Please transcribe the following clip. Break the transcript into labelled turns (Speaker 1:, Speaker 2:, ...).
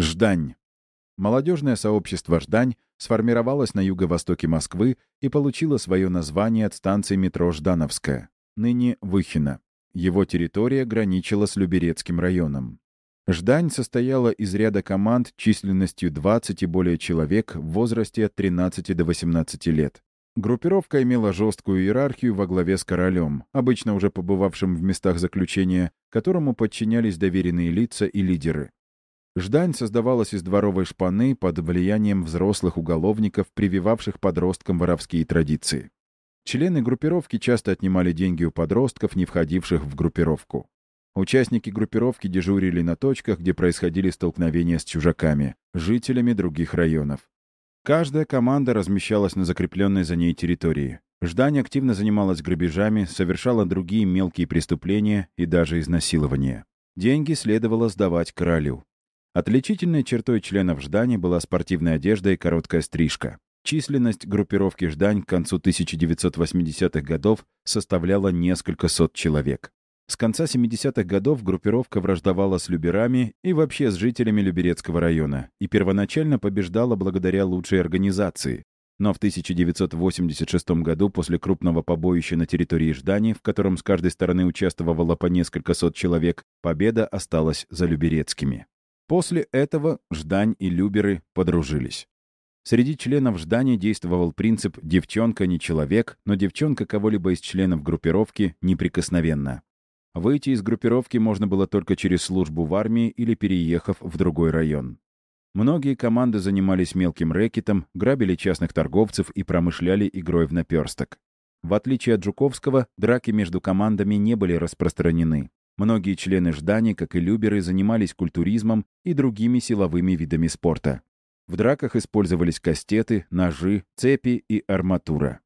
Speaker 1: Ждань. Молодежное сообщество «Ждань» сформировалось на юго-востоке Москвы и получило свое название от станции метро Ждановская, ныне Выхино. Его территория граничила с Люберецким районом. Ждань состояла из ряда команд численностью 20 и более человек в возрасте от 13 до 18 лет. Группировка имела жесткую иерархию во главе с королем, обычно уже побывавшим в местах заключения, которому подчинялись доверенные лица и лидеры. Ждань создавалась из дворовой шпаны под влиянием взрослых уголовников, прививавших подросткам воровские традиции. Члены группировки часто отнимали деньги у подростков, не входивших в группировку. Участники группировки дежурили на точках, где происходили столкновения с чужаками, жителями других районов. Каждая команда размещалась на закрепленной за ней территории. Ждань активно занималась грабежами, совершала другие мелкие преступления и даже изнасилования. Деньги следовало сдавать королю. Отличительной чертой членов Ждани была спортивная одежда и короткая стрижка. Численность группировки Ждань к концу 1980-х годов составляла несколько сот человек. С конца 70-х годов группировка враждовала с люберами и вообще с жителями Люберецкого района и первоначально побеждала благодаря лучшей организации. Но в 1986 году, после крупного побоища на территории Ждани, в котором с каждой стороны участвовало по несколько сот человек, победа осталась за Люберецкими. После этого Ждань и Люберы подружились. Среди членов Ждани действовал принцип «девчонка не человек, но девчонка кого-либо из членов группировки неприкосновенна». Выйти из группировки можно было только через службу в армии или переехав в другой район. Многие команды занимались мелким рэкетом, грабили частных торговцев и промышляли игрой в наперсток. В отличие от Жуковского, драки между командами не были распространены. Многие члены Ждани, как и Люберы, занимались культуризмом и другими силовыми видами спорта. В драках использовались кастеты, ножи, цепи и арматура.